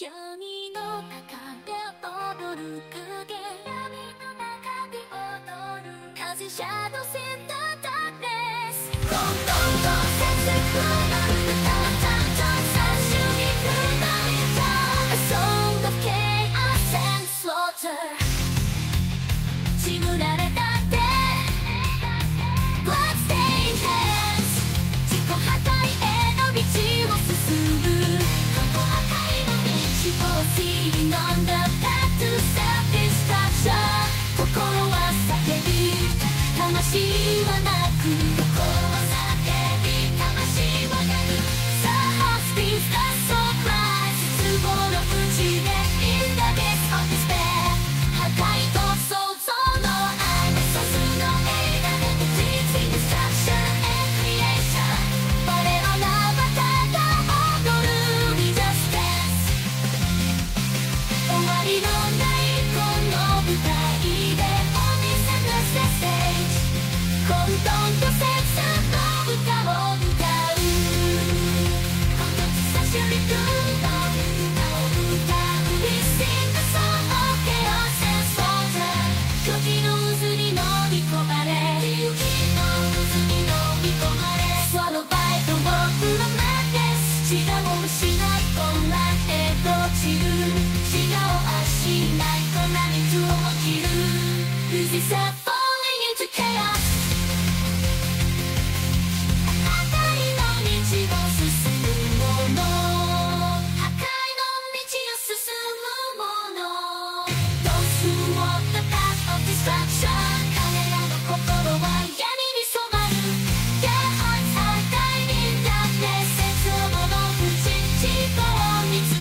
闇の中で踊る影闇の中で踊る風シャドウセンターダークネスどんどんと切くなる歌ちゃんと最終に来るな A song of chaos and slaughter ちぐら Receiving on 舌を失いこんなへと散る舌を発しないこんな水を起きる This is a falling into chaos を進むもの Those who walk the path of destruction